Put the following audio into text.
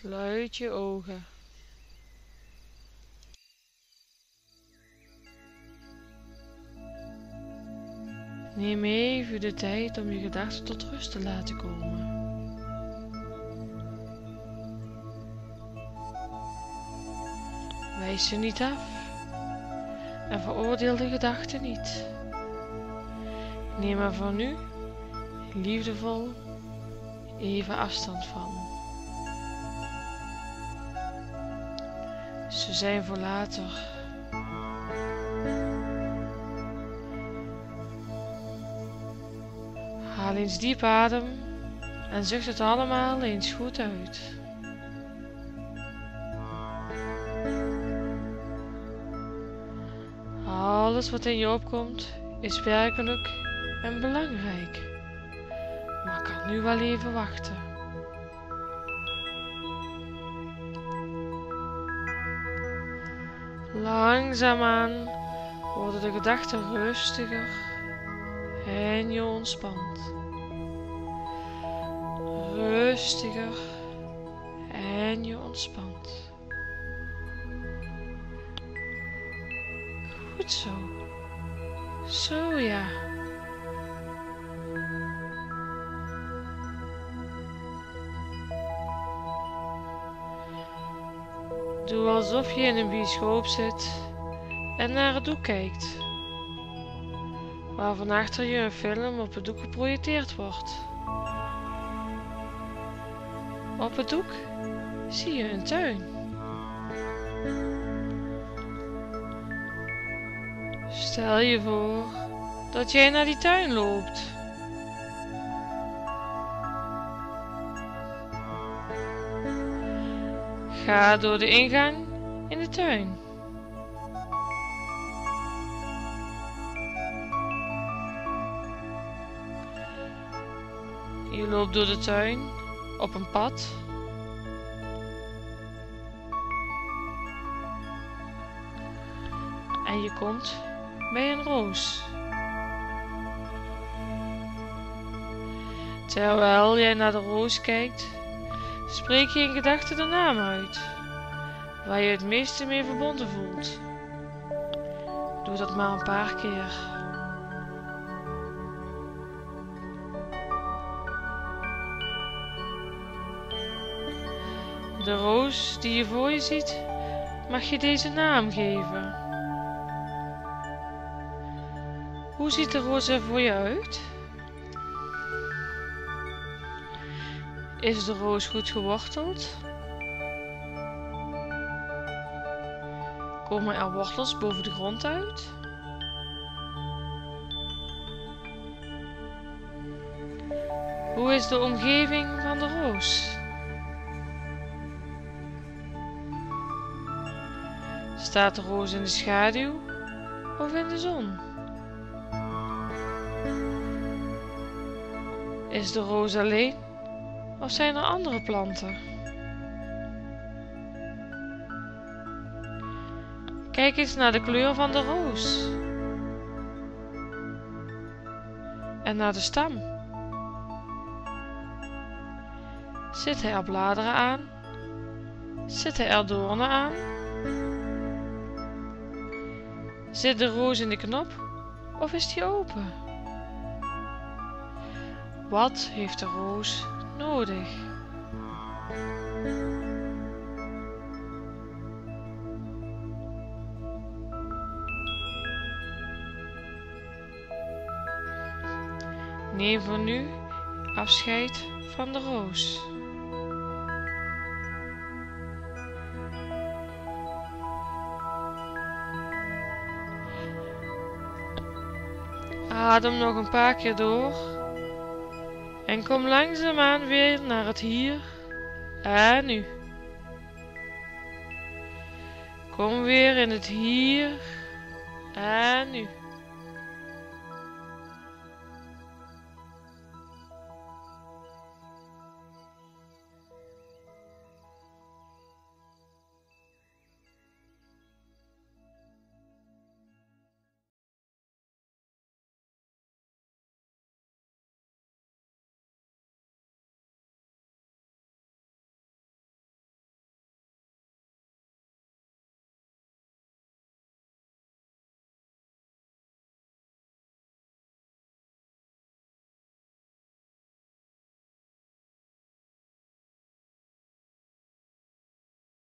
Sluit je ogen. Neem even de tijd om je gedachten tot rust te laten komen. Wijs ze niet af en veroordeel de gedachten niet. Neem er voor nu liefdevol even afstand van. Ze zijn voor later. Haal eens diep adem en zucht het allemaal eens goed uit. Alles wat in je opkomt is werkelijk en belangrijk, maar kan nu wel even wachten. Langzaamaan worden de gedachten rustiger en je ontspant. Rustiger en je ontspant. Goed zo. Zo ja. Doe alsof je in een bioscoop zit en naar het doek kijkt, waarvan achter je een film op het doek geprojecteerd wordt. Op het doek zie je een tuin. Stel je voor dat jij naar die tuin loopt. Ga door de ingang in de tuin. Je loopt door de tuin op een pad. En je komt bij een roos. Terwijl jij naar de roos kijkt, spreek je in gedachten de naam uit, waar je het meeste mee verbonden voelt. Doe dat maar een paar keer. De roos die je voor je ziet, mag je deze naam geven. Hoe ziet de roos er voor je uit? Is de roos goed geworteld? Komen er wortels boven de grond uit? Hoe is de omgeving van de roos? Staat de roos in de schaduw of in de zon? Is de roos alleen of zijn er andere planten? Kijk eens naar de kleur van de roos. En naar de stam. Zitten er bladeren aan? Zitten er doornen aan? Zit de roos in de knop of is die open? Wat heeft de roos nodig? Neem voor nu afscheid van de roos. Adem nog een paar keer door. En kom langzaamaan weer naar het hier en nu. Kom weer in het hier en nu.